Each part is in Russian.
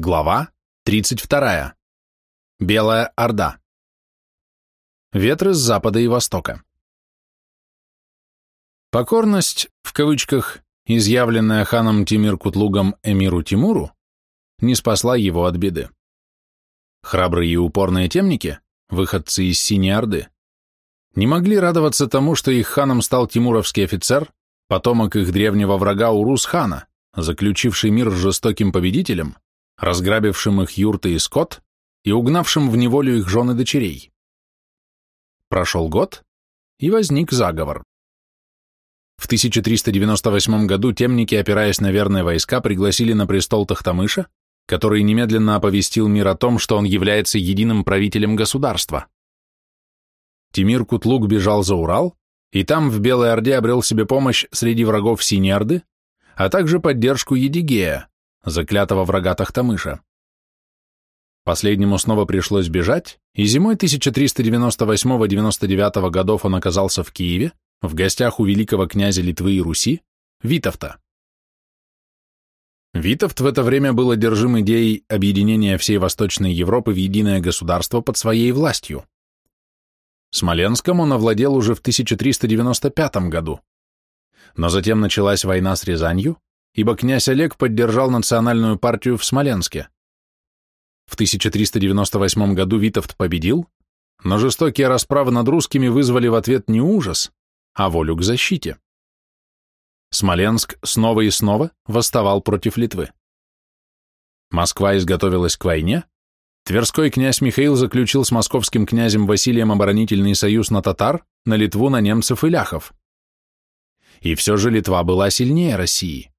Глава 32. Белая Орда. Ветры с запада и востока. Покорность, в кавычках, изъявленная ханом Тимир-Кутлугом эмиру Тимуру, не спасла его от беды. Храбрые и упорные темники, выходцы из Синей Орды, не могли радоваться тому, что их ханом стал тимуровский офицер, потомок их древнего врага Урус-хана, заключивший мир с жестоким победителем, разграбившим их юрты и скот и угнавшим в неволю их жены дочерей. Прошел год, и возник заговор. В 1398 году темники, опираясь на верные войска, пригласили на престол Тахтамыша, который немедленно оповестил мир о том, что он является единым правителем государства. Тимир Кутлук бежал за Урал, и там в Белой Орде обрел себе помощь среди врагов Синей Орды, а также поддержку Едигея, заклятого врага Тахтамыша. Последнему снова пришлось бежать, и зимой 1398-99 годов он оказался в Киеве, в гостях у великого князя Литвы и Руси, Витовта. Витовт в это время был одержим идеей объединения всей Восточной Европы в единое государство под своей властью. Смоленском он овладел уже в 1395 году, но затем началась война с Рязанью, ибо князь Олег поддержал национальную партию в Смоленске. В 1398 году Витовт победил, но жестокие расправы над русскими вызвали в ответ не ужас, а волю к защите. Смоленск снова и снова восставал против Литвы. Москва изготовилась к войне, Тверской князь Михаил заключил с московским князем Василием оборонительный союз на татар, на Литву, на немцев и ляхов. И все же Литва была сильнее России.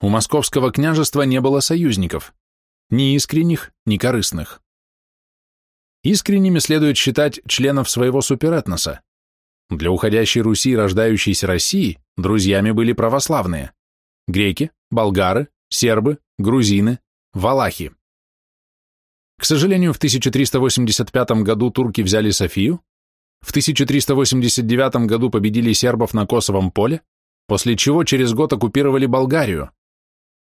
У московского княжества не было союзников, ни искренних, ни корыстных. Искренними следует считать членов своего суперэтноса. Для уходящей Руси и рождающейся России друзьями были православные – греки, болгары, сербы, грузины, валахи. К сожалению, в 1385 году турки взяли Софию, в 1389 году победили сербов на Косовом поле, после чего через год оккупировали Болгарию,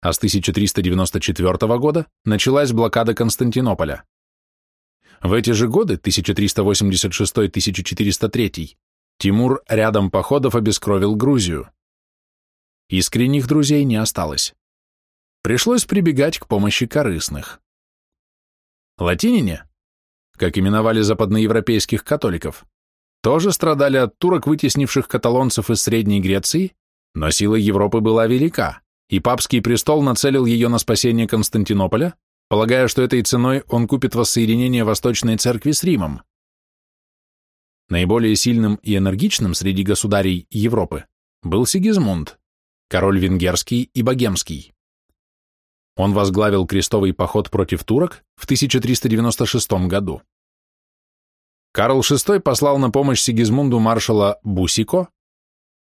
а с 1394 года началась блокада Константинополя. В эти же годы, 1386-1403, Тимур рядом походов обескровил Грузию. Искренних друзей не осталось. Пришлось прибегать к помощи корыстных. Латинине, как именовали западноевропейских католиков, тоже страдали от турок, вытеснивших каталонцев из Средней Греции, но сила Европы была велика и папский престол нацелил ее на спасение Константинополя, полагая, что этой ценой он купит воссоединение Восточной Церкви с Римом. Наиболее сильным и энергичным среди государей Европы был Сигизмунд, король венгерский и богемский. Он возглавил крестовый поход против турок в 1396 году. Карл VI послал на помощь Сигизмунду маршала Бусико,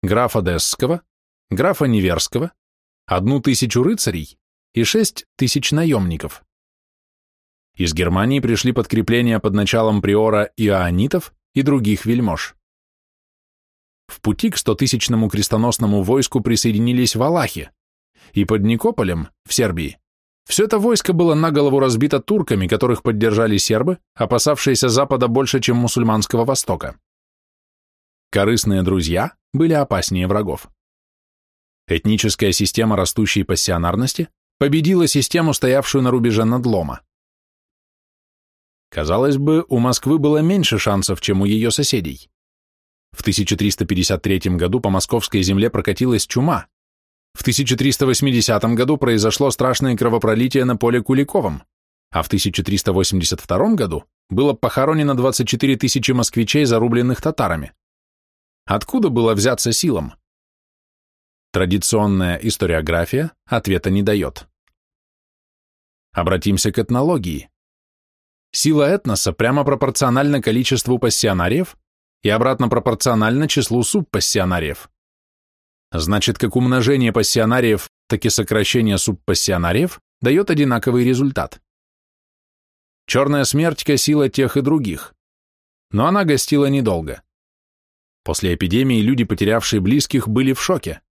графа Десского, графа Неверского, одну тысячу рыцарей и шесть тысяч наемников. Из Германии пришли подкрепления под началом приора иоанитов и других вельмож. В пути к стотысячному крестоносному войску присоединились валахи, и под Никополем, в Сербии, все это войско было на голову разбито турками, которых поддержали сербы, опасавшиеся Запада больше, чем мусульманского Востока. Корыстные друзья были опаснее врагов. Этническая система растущей пассионарности победила систему, стоявшую на рубеже надлома. Казалось бы, у Москвы было меньше шансов, чем у ее соседей. В 1353 году по московской земле прокатилась чума. В 1380 году произошло страшное кровопролитие на поле Куликовом, а в 1382 году было похоронено 24 тысячи москвичей, зарубленных татарами. Откуда было взяться силам? Традиционная историография ответа не дает. Обратимся к этнологии. Сила этноса прямо пропорциональна количеству пассионариев и обратно пропорциональна числу субпассионариев. Значит, как умножение пассионариев, так и сокращение субпассионариев дает одинаковый результат. Черная смерть косила тех и других, но она гостила недолго. После эпидемии люди, потерявшие близких, были в шоке.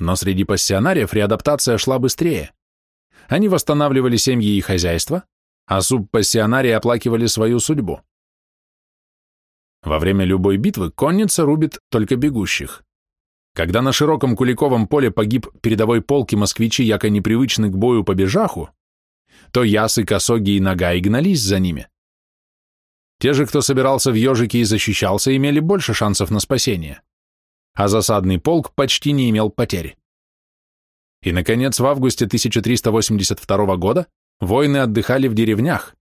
Но среди пассионариев реадаптация шла быстрее. Они восстанавливали семьи и хозяйства, а субпассионарии оплакивали свою судьбу. Во время любой битвы конница рубит только бегущих. Когда на широком Куликовом поле погиб передовой полк и москвичи, яко непривычны к бою по бежаху, то ясы, косоги и нога и гнались за ними. Те же, кто собирался в ежике и защищался, имели больше шансов на спасение, а засадный полк почти не имел потерь. И, наконец, в августе 1382 года воины отдыхали в деревнях.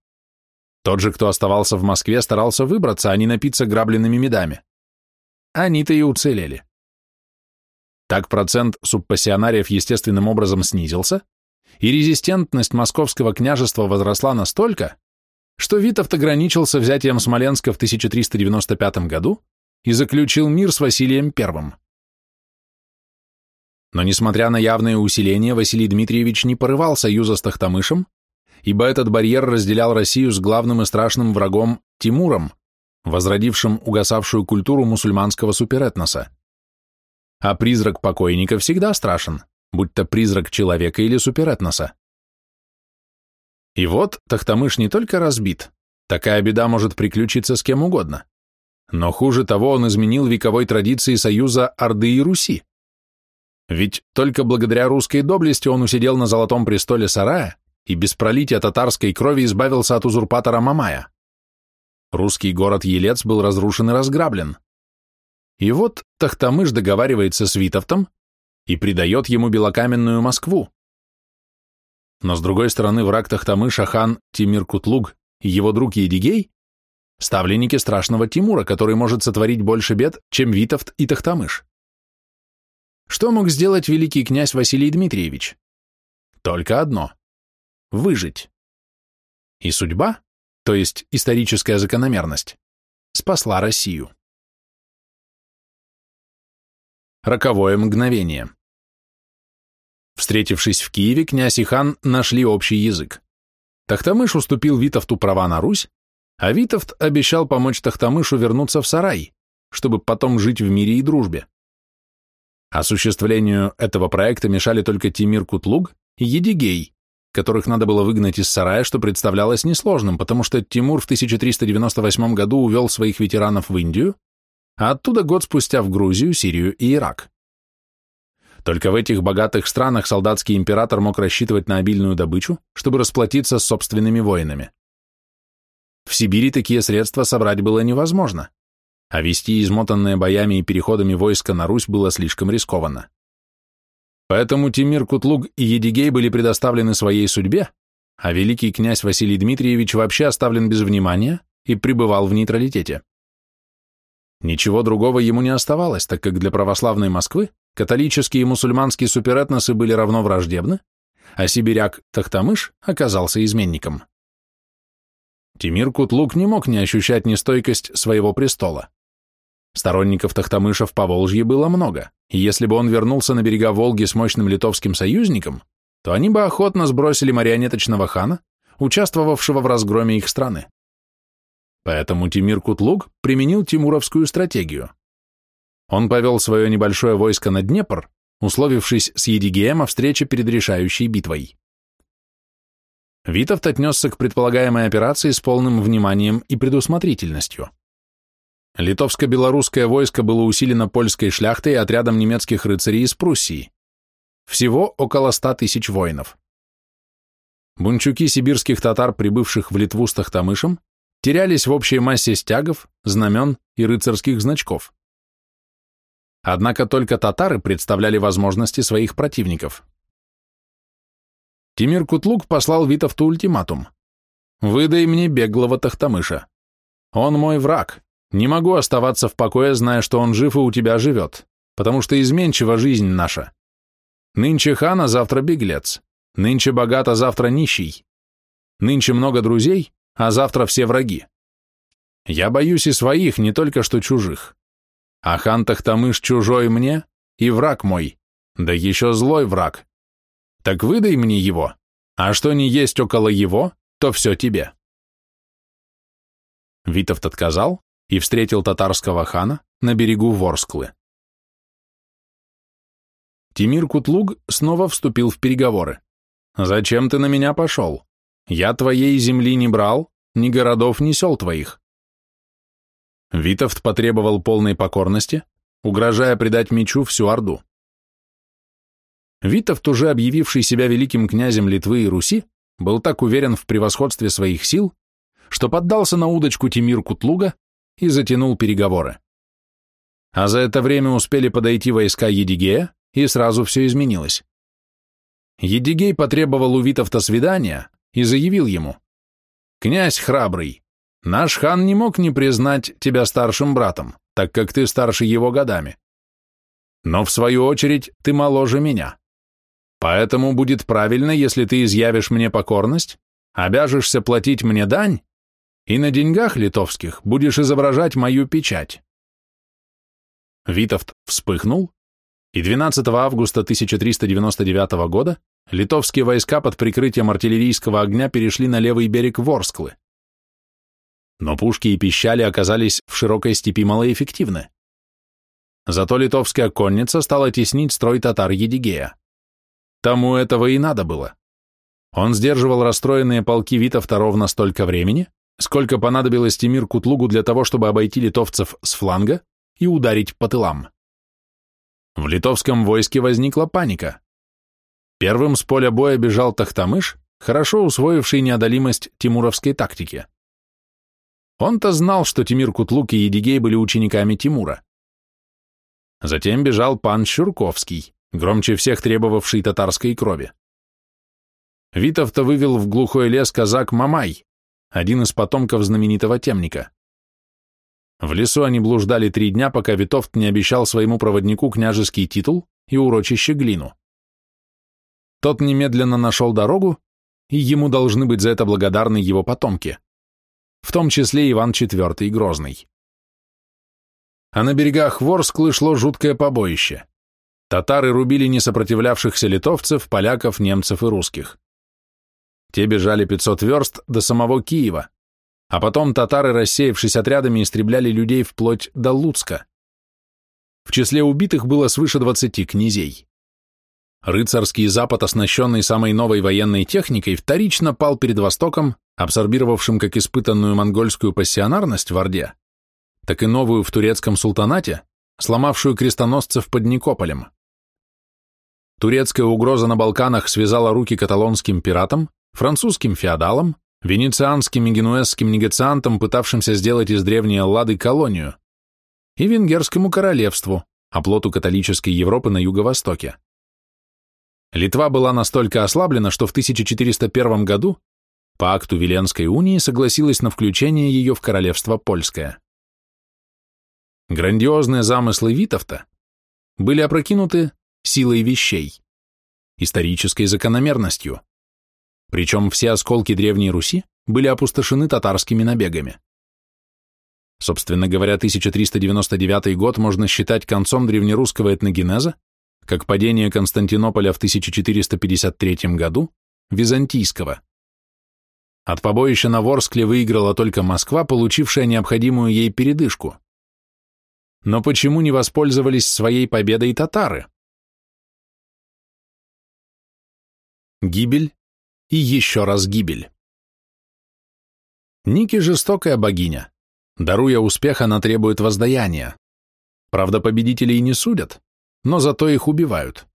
Тот же, кто оставался в Москве, старался выбраться, а не напиться грабленными медами. Они-то и уцелели. Так процент субпассионариев естественным образом снизился, и резистентность московского княжества возросла настолько, что Витовт ограничился взятием Смоленска в 1395 году и заключил мир с Василием I. Но несмотря на явное усиление, Василий Дмитриевич не порывал союза с Тахтамышем, ибо этот барьер разделял Россию с главным и страшным врагом Тимуром, возродившим угасавшую культуру мусульманского суперэтноса. А призрак покойника всегда страшен, будь то призрак человека или суперэтноса. И вот Тахтамыш не только разбит, такая беда может приключиться с кем угодно, но хуже того он изменил вековой традиции союза Орды и Руси. Ведь только благодаря русской доблести он усидел на золотом престоле сарая и без пролития татарской крови избавился от узурпатора Мамая. Русский город Елец был разрушен и разграблен. И вот Тахтамыш договаривается с Витовтом и придает ему белокаменную Москву. Но с другой стороны враг Тахтамыша хан Тимир Кутлуг и его друг Едигей – ставленники страшного Тимура, который может сотворить больше бед, чем Витовт и Тахтамыш. Что мог сделать великий князь Василий Дмитриевич? Только одно – выжить. И судьба, то есть историческая закономерность, спасла Россию. Роковое мгновение. Встретившись в Киеве, князь и хан нашли общий язык. Тахтамыш уступил Витовту права на Русь, а Витовт обещал помочь Тахтамышу вернуться в сарай, чтобы потом жить в мире и дружбе. Осуществлению этого проекта мешали только Тимир Кутлуг и Едигей, которых надо было выгнать из сарая, что представлялось несложным, потому что Тимур в 1398 году увел своих ветеранов в Индию, а оттуда год спустя в Грузию, Сирию и Ирак. Только в этих богатых странах солдатский император мог рассчитывать на обильную добычу, чтобы расплатиться с собственными воинами. В Сибири такие средства собрать было невозможно а вести измотанное боями и переходами войска на Русь было слишком рискованно. Поэтому Тимир Кутлуг и Едигей были предоставлены своей судьбе, а великий князь Василий Дмитриевич вообще оставлен без внимания и пребывал в нейтралитете. Ничего другого ему не оставалось, так как для православной Москвы католические и мусульманские суперэтносы были равно враждебны, а сибиряк Тахтамыш оказался изменником. Тимир Кутлук не мог не ощущать нестойкость своего престола. Сторонников Тахтамыша в Поволжье было много, и если бы он вернулся на берега Волги с мощным литовским союзником, то они бы охотно сбросили марионеточного хана, участвовавшего в разгроме их страны. Поэтому Тимир Кутлуг применил тимуровскую стратегию. Он повел свое небольшое войско на Днепр, условившись с Едигеем о встрече перед решающей битвой. Витовт отнесся к предполагаемой операции с полным вниманием и предусмотрительностью. Литовско-белорусское войско было усилено польской шляхтой и отрядом немецких рыцарей из Пруссии. Всего около ста тысяч воинов. Бунчуки сибирских татар, прибывших в Литву с Тахтамышем, терялись в общей массе стягов, знамен и рыцарских значков. Однако только татары представляли возможности своих противников. Тимир Кутлук послал Витовту ультиматум. «Выдай мне беглого Тахтамыша. Он мой враг, не могу оставаться в покое, зная, что он жив и у тебя живет, потому что изменчива жизнь наша. Нынче хан, а завтра беглец. Нынче богат, а завтра нищий. Нынче много друзей, а завтра все враги. Я боюсь и своих, не только что чужих. А хан Тахтамыш чужой мне и враг мой, да еще злой враг. Так выдай мне его, а что не есть около его, то все тебе. Витовт отказал, и встретил татарского хана на берегу Ворсклы. Тимир Кутлуг снова вступил в переговоры. Зачем ты на меня пошел? Я твоей земли не брал, ни городов, ни сел твоих. Витовт потребовал полной покорности, угрожая предать мечу всю Орду. Витовт, уже объявивший себя великим князем Литвы и Руси, был так уверен в превосходстве своих сил, что поддался на удочку Тимир Кутлуга и затянул переговоры. А за это время успели подойти войска Едигея, и сразу все изменилось. Едигей потребовал у Витовта свидания и заявил ему, «Князь храбрый, наш хан не мог не признать тебя старшим братом, так как ты старше его годами. Но в свою очередь ты моложе меня. Поэтому будет правильно, если ты изъявишь мне покорность, обяжешься платить мне дань, и на деньгах литовских будешь изображать мою печать. Витовт вспыхнул, и 12 августа 1399 года литовские войска под прикрытием артиллерийского огня перешли на левый берег Ворсклы. Но пушки и пищали оказались в широкой степи малоэффективны. Зато литовская конница стала теснить строй татар Едигея. Тому этого и надо было. Он сдерживал расстроенные полки Витовта ровно столько времени, сколько понадобилось Тимир Кутлугу для того, чтобы обойти литовцев с фланга и ударить по тылам. В литовском войске возникла паника. Первым с поля боя бежал Тахтамыш, хорошо усвоивший неодолимость тимуровской тактики. Он-то знал, что Тимир Кутлук и Едигей были учениками Тимура. Затем бежал пан Щурковский, громче всех требовавший татарской крови. Витов-то вывел в глухой лес казак Мамай, один из потомков знаменитого темника. В лесу они блуждали три дня, пока Витовт не обещал своему проводнику княжеский титул и урочище глину. Тот немедленно нашел дорогу, и ему должны быть за это благодарны его потомки, в том числе Иван IV Грозный. А на берегах Ворсклы шло жуткое побоище. Татары рубили несопротивлявшихся литовцев, поляков, немцев и русских. Те бежали 500 верст до самого Киева, а потом татары, рассеявшись отрядами, истребляли людей вплоть до Луцка. В числе убитых было свыше 20 князей. Рыцарский Запад, оснащенный самой новой военной техникой, вторично пал перед Востоком, абсорбировавшим как испытанную монгольскую пассионарность в Орде, так и новую в турецком султанате, сломавшую крестоносцев под Никополем. Турецкая угроза на Балканах связала руки каталонским пиратам, французским феодалам, венецианским и генуэзским негациантам, пытавшимся сделать из древней Аллады колонию, и венгерскому королевству, оплоту католической Европы на юго-востоке. Литва была настолько ослаблена, что в 1401 году по акту Виленской унии согласилась на включение ее в королевство польское. Грандиозные замыслы Витовта были опрокинуты силой вещей, исторической закономерностью. Причем все осколки Древней Руси были опустошены татарскими набегами. Собственно говоря, 1399 год можно считать концом древнерусского этногенеза, как падение Константинополя в 1453 году, византийского. От побоища на Ворскле выиграла только Москва, получившая необходимую ей передышку. Но почему не воспользовались своей победой татары? Гибель и еще раз гибель. Ники жестокая богиня. Даруя успех, она требует воздаяния. Правда, победителей не судят, но зато их убивают.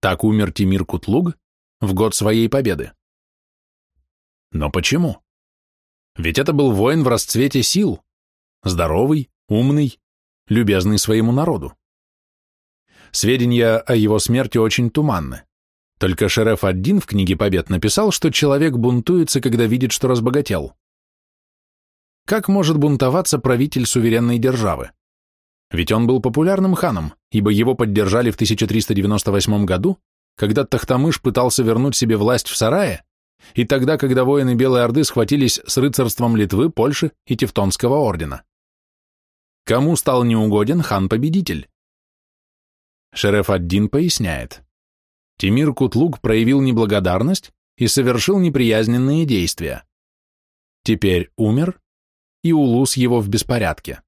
Так умер Тимир Кутлуг в год своей победы. Но почему? Ведь это был воин в расцвете сил, здоровый, умный, любезный своему народу. Сведения о его смерти очень туманны. Только Шереф один в книге Побед написал, что человек бунтуется, когда видит, что разбогател. Как может бунтоваться правитель суверенной державы? Ведь он был популярным ханом, ибо его поддержали в 1398 году, когда Тахтамыш пытался вернуть себе власть в Сарае, и тогда, когда воины Белой Орды схватились с рыцарством Литвы, Польши и Тевтонского ордена. Кому стал неугоден хан-победитель? Шереф Аддин поясняет. Тимир Кутлук проявил неблагодарность и совершил неприязненные действия. Теперь умер, и улус его в беспорядке.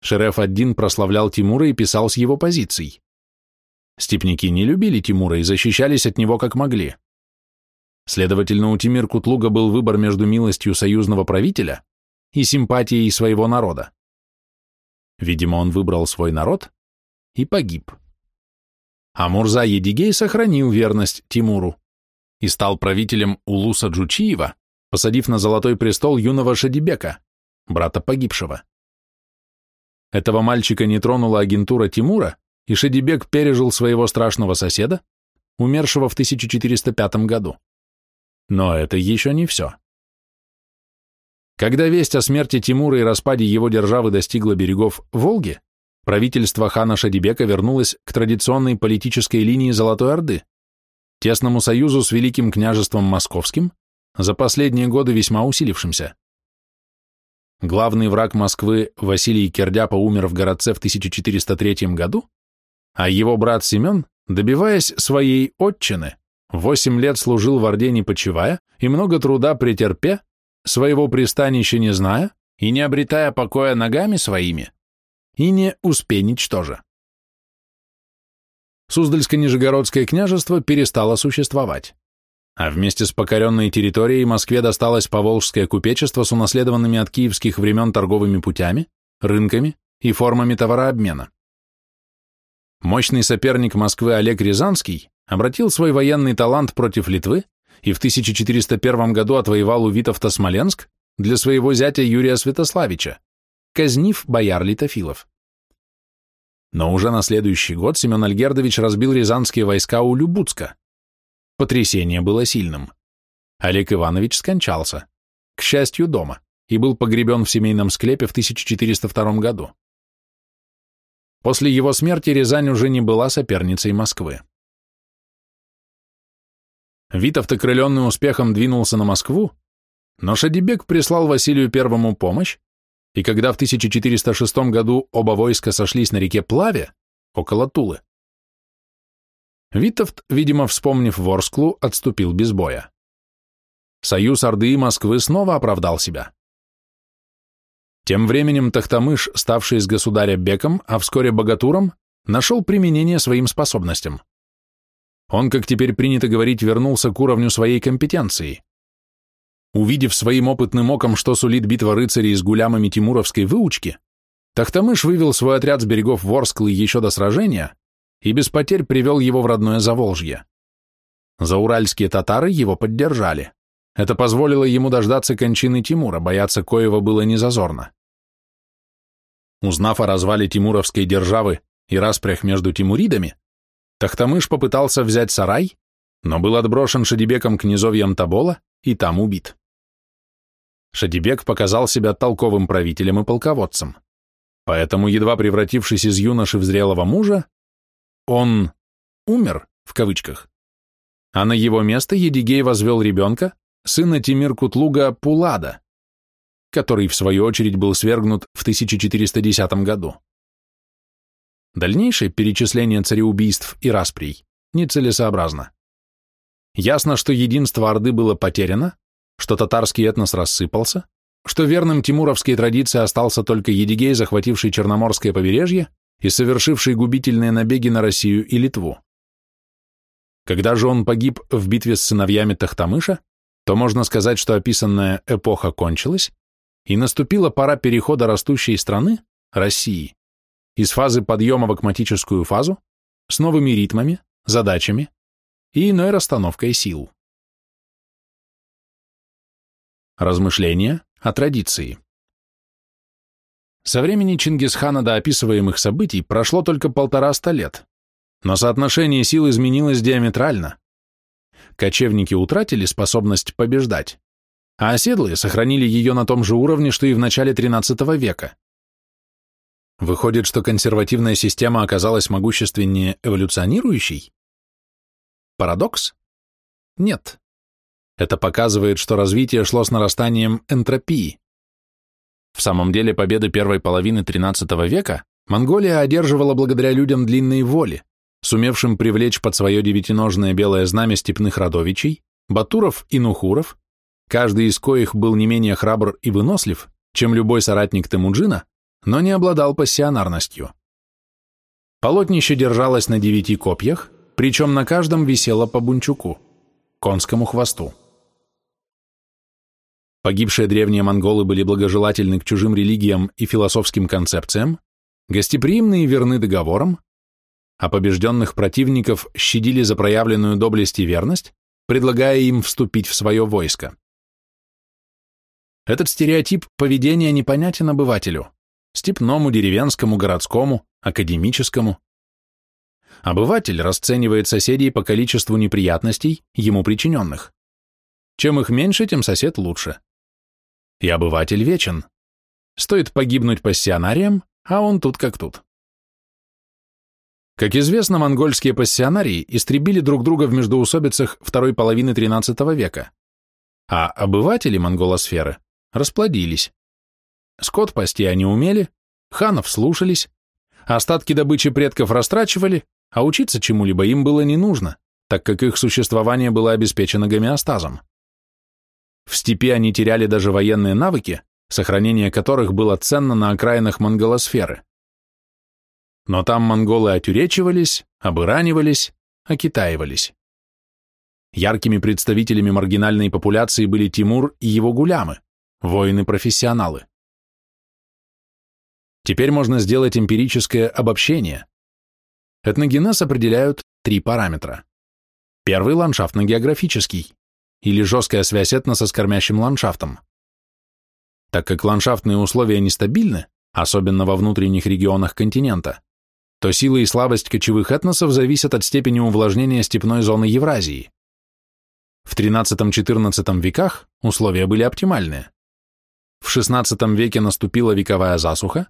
Шереф Аддин прославлял Тимура и писал с его позиций. Степники не любили Тимура и защищались от него как могли. Следовательно, у Тимир Кутлуга был выбор между милостью союзного правителя и симпатией своего народа. Видимо, он выбрал свой народ и погиб. А Мурза Едигей сохранил верность Тимуру и стал правителем Улуса Джучиева, посадив на золотой престол юного Шадибека, брата погибшего. Этого мальчика не тронула агентура Тимура, и Шадибек пережил своего страшного соседа, умершего в 1405 году. Но это еще не все. Когда весть о смерти Тимура и распаде его державы достигла берегов Волги, правительство хана Шадибека вернулось к традиционной политической линии Золотой Орды, тесному союзу с Великим княжеством Московским, за последние годы весьма усилившимся. Главный враг Москвы Василий Кердяпа умер в городце в 1403 году, а его брат Семен, добиваясь своей отчины, Восемь лет служил в Орде не почивая и много труда претерпе, своего пристанища не зная и не обретая покоя ногами своими, и не успенить тоже. Суздальско-Нижегородское княжество перестало существовать, а вместе с покоренной территорией Москве досталось поволжское купечество с унаследованными от киевских времен торговыми путями, рынками и формами товарообмена. Мощный соперник Москвы Олег Рязанский обратил свой военный талант против Литвы и в 1401 году отвоевал у Витовта Смоленск для своего зятя Юрия Святославича, казнив бояр литофилов. Но уже на следующий год Семен Альгердович разбил рязанские войска у Любуцка. Потрясение было сильным. Олег Иванович скончался, к счастью, дома, и был погребен в семейном склепе в 1402 году. После его смерти Рязань уже не была соперницей Москвы. Витовт, окрыленный успехом, двинулся на Москву, но Шадибек прислал Василию Первому помощь, и когда в 1406 году оба войска сошлись на реке Плаве, около Тулы, Витовт, видимо, вспомнив Ворсклу, отступил без боя. Союз Орды и Москвы снова оправдал себя. Тем временем Тахтамыш, ставший с государя Беком, а вскоре богатуром, нашел применение своим способностям. Он, как теперь принято говорить, вернулся к уровню своей компетенции. Увидев своим опытным оком, что сулит битва рыцарей с гулямами тимуровской выучки, Тахтамыш вывел свой отряд с берегов Ворсклы еще до сражения и без потерь привел его в родное Заволжье. Зауральские татары его поддержали. Это позволило ему дождаться кончины Тимура, бояться коего было незазорно. Узнав о развале тимуровской державы и распрях между тимуридами, Тахтамыш попытался взять сарай, но был отброшен Шадибеком князовьем Табола и там убит. Шадибек показал себя толковым правителем и полководцем. Поэтому, едва превратившись из юноши в зрелого мужа, он «умер» в кавычках, а на его место Едигей возвел ребенка, сына Тимир Кутлуга Пулада, который, в свою очередь, был свергнут в 1410 году. Дальнейшее перечисление цареубийств и расприй нецелесообразно. Ясно, что единство Орды было потеряно, что татарский этнос рассыпался, что верным тимуровской традиции остался только Едигей, захвативший Черноморское побережье и совершивший губительные набеги на Россию и Литву. Когда же он погиб в битве с сыновьями Тахтамыша, то можно сказать, что описанная эпоха кончилась, и наступила пора перехода растущей страны, России, из фазы подъема в акматическую фазу с новыми ритмами, задачами и иной расстановкой сил. Размышления о традиции. Со времени Чингисхана до описываемых событий прошло только полтораста лет, но соотношение сил изменилось диаметрально. Кочевники утратили способность побеждать, а оседлые сохранили ее на том же уровне, что и в начале XIII века. Выходит, что консервативная система оказалась могущественнее эволюционирующей? Парадокс? Нет. Это показывает, что развитие шло с нарастанием энтропии. В самом деле, победы первой половины XIII века Монголия одерживала благодаря людям длинной воли, сумевшим привлечь под свое девятиножное белое знамя степных родовичей, батуров и нухуров, каждый из коих был не менее храбр и вынослив, чем любой соратник Темуджина, но не обладал пассионарностью. Полотнище держалось на девяти копьях, причем на каждом висело по бунчуку, конскому хвосту. Погибшие древние монголы были благожелательны к чужим религиям и философским концепциям, гостеприимны и верны договорам, а побежденных противников щадили за проявленную доблесть и верность, предлагая им вступить в свое войско. Этот стереотип поведения непонятен обывателю, степному, деревенскому, городскому, академическому. Обыватель расценивает соседей по количеству неприятностей, ему причиненных. Чем их меньше, тем сосед лучше. И обыватель вечен. Стоит погибнуть пассионариям, а он тут как тут. Как известно, монгольские пассионарии истребили друг друга в междоусобицах второй половины XIII века, а обыватели монголосферы расплодились. Скот пасти они умели, ханов слушались, остатки добычи предков растрачивали, а учиться чему-либо им было не нужно, так как их существование было обеспечено гомеостазом. В степи они теряли даже военные навыки, сохранение которых было ценно на окраинах монголосферы. Но там монголы отюречивались, обыранивались, окитаивались. Яркими представителями маргинальной популяции были Тимур и его гулямы, воины-профессионалы. Теперь можно сделать эмпирическое обобщение. Этногенез определяют три параметра. Первый – ландшафтно-географический, или жесткая связь этноса с кормящим ландшафтом. Так как ландшафтные условия нестабильны, особенно во внутренних регионах континента, то сила и слабость кочевых этносов зависят от степени увлажнения степной зоны Евразии. В XIII-XIV веках условия были оптимальные. В XVI веке наступила вековая засуха,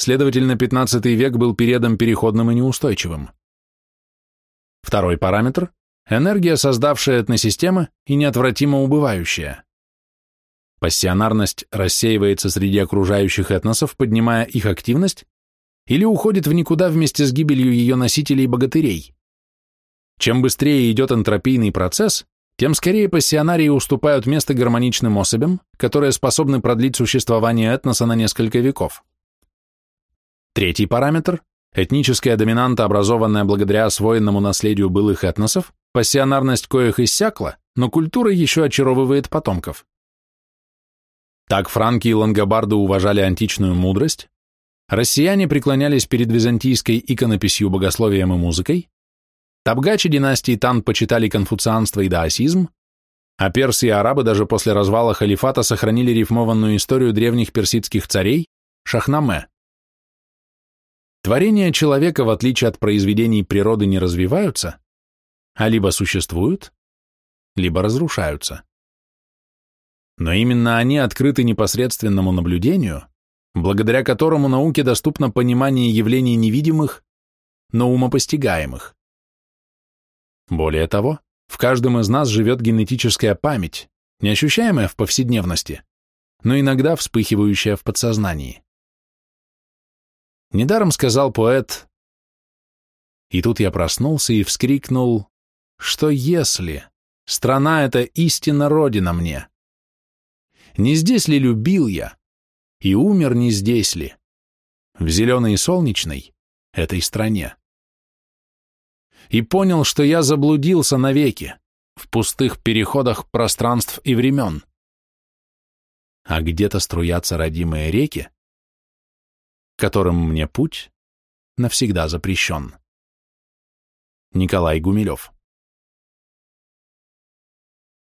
Следовательно, 15 век был периодом переходным и неустойчивым. Второй параметр – энергия, создавшая этносистемы и неотвратимо убывающая. Пассионарность рассеивается среди окружающих этносов, поднимая их активность, или уходит в никуда вместе с гибелью ее носителей-богатырей. Чем быстрее идет энтропийный процесс, тем скорее пассионарии уступают место гармоничным особям, которые способны продлить существование этноса на несколько веков. Третий параметр – этническая доминанта, образованная благодаря освоенному наследию былых этносов, пассионарность коих иссякла, но культура еще очаровывает потомков. Так франки и лангобарды уважали античную мудрость, россияне преклонялись перед византийской иконописью, богословием и музыкой, табгачи династии Тан почитали конфуцианство и даосизм, а персы и арабы даже после развала халифата сохранили рифмованную историю древних персидских царей Шахнаме. Творения человека, в отличие от произведений природы, не развиваются, а либо существуют, либо разрушаются. Но именно они открыты непосредственному наблюдению, благодаря которому науке доступно понимание явлений невидимых, но умопостигаемых. Более того, в каждом из нас живет генетическая память, не ощущаемая в повседневности, но иногда вспыхивающая в подсознании. Недаром сказал поэт, и тут я проснулся и вскрикнул, что если страна эта истинно родина мне, не здесь ли любил я, и умер не здесь ли, в зеленой и солнечной этой стране. И понял, что я заблудился навеки в пустых переходах пространств и времен. А где-то струятся родимые реки, которым мне путь навсегда запрещен. Николай Гумилев